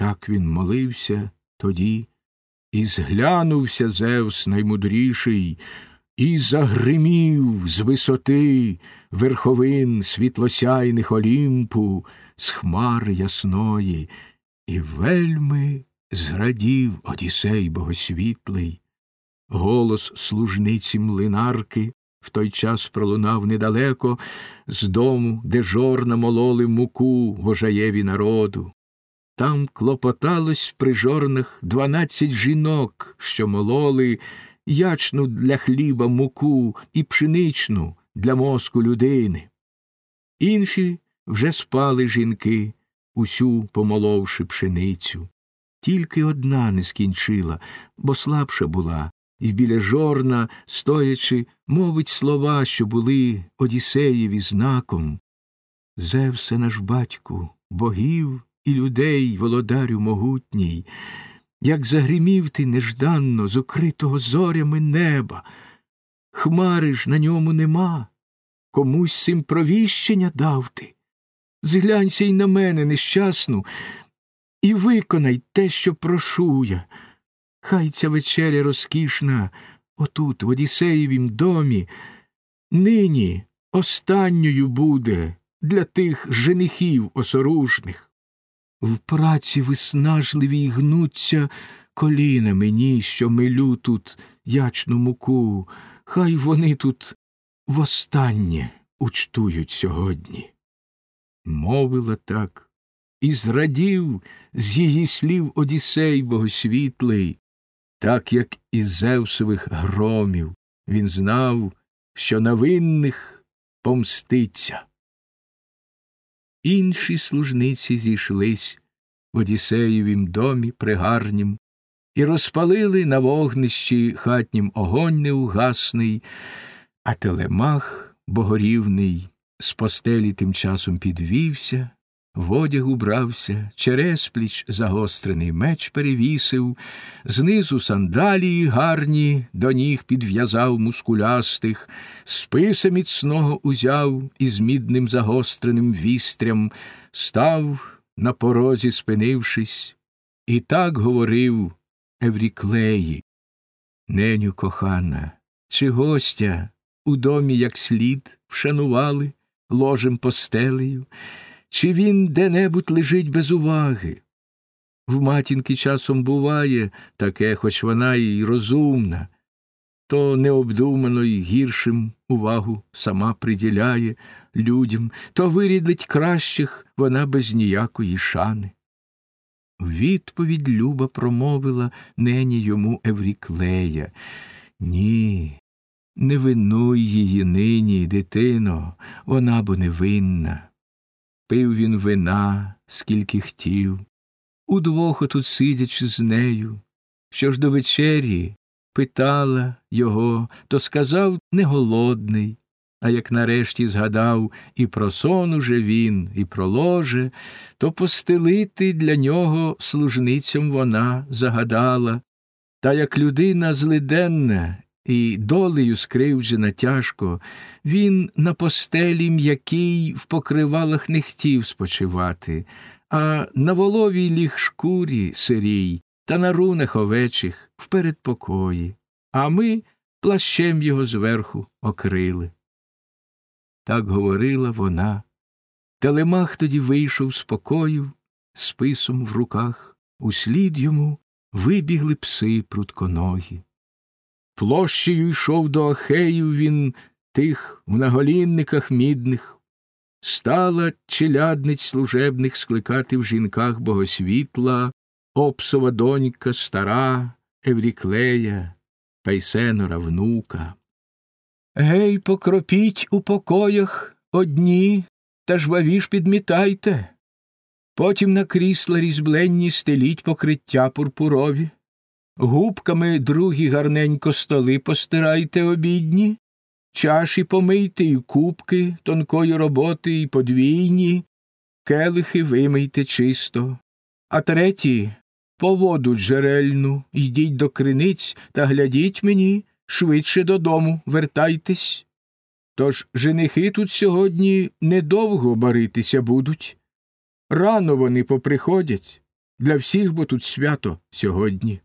Так він молився тоді, і зглянувся Зевс наймудріший, і загримів з висоти верховин світлосяйних Олімпу, з хмар ясної, і вельми зрадів Одісей богосвітлий. Голос служниці млинарки в той час пролунав недалеко з дому, де жорна мололи муку вожаєві народу. Там клопоталось при жорнах дванадцять жінок, що мололи ячну для хліба муку і пшеничну для мозку людини. Інші вже спали жінки, усю помоловши пшеницю. Тільки одна не скінчила, бо слабша була, і біля жорна, стоячи, мовить слова, що були Одіссеєві знаком. Зевсе наш батьку, богів і людей, володарю могутній, як загримів ти нежданно з укритого зорями неба, хмари ж на ньому нема, комусь сим провіщення дав ти. Зглянься й на мене нещасну, і виконай те, що прошу я. Хай ця вечеря розкішна отут, в Одіссеєвім домі, нині останньою буде для тих женихів осоружних. В праці виснажливій гнуться коліна мені, що милю тут ячну муку, хай вони тут востаннє учтують сьогодні. Мовила так, і зрадів з її слів Одіссей богосвітлий, так як із Зевсових громів він знав, що на винних помститься. Інші служниці зійшлись в Одісеєвім домі пригарнім і розпалили на вогнищі хатнім огонь неугасний, а телемах богорівний з постелі тим часом підвівся, в одяг убрався, через пліч загострений меч перевісив, знизу сандалії гарні до ніг підв'язав мускулястих, списа міцного узяв із мідним загостреним вістрям, став на порозі спинившись, і так говорив Евріклеї. Неню кохана, чи гостя у домі як слід вшанували ложем постелею, чи він де-небудь лежить без уваги. В матінки часом буває таке, хоч вона й розумна, то необдумано й гіршим увагу сама приділяє людям, то вирідить кращих вона без ніякої шани. Відповідь Люба промовила нені йому Евріклея. Ні, не винуй її нині, дитино, вона бо невинна. Пив він вина, скільки хотів, удвох отут сидячи з нею. Що ж до вечері? Питала його, то сказав не голодний, а як нарешті згадав і про сон уже він, і про ложе, то постелити для нього служницям вона загадала, та як людина злиденна і долею скривджена тяжко, він на постелі м'який в покривалах не хотів спочивати, а на воловій ліг шкурі сирій та на рунах овечих в передпокої, а ми плащем його зверху окрили. Так говорила вона. Телемах тоді вийшов з покою, списом в руках, услід йому вибігли пси прутконогі. Площею йшов до Ахеїв він тих в наголінниках мідних, стала челядниць служебних скликати в жінках богосвітла, Опсова донька стара, Евріклея, Пейсенора внука. Гей, покропіть у покоях одні та жвавіш підмітайте. Потім на крісла різьбленні стеліть покриття пурпурові, губками другі гарненько столи постирайте обідні, чаші помийте і кубки тонкої роботи і подвійні, келихи вимийте чисто, а треті по воду джерельну йдіть до криниць та глядіть мені, швидше додому вертайтесь. Тож женихи тут сьогодні недовго баритися будуть. Рано вони поприходять, Для всіх бо тут свято сьогодні.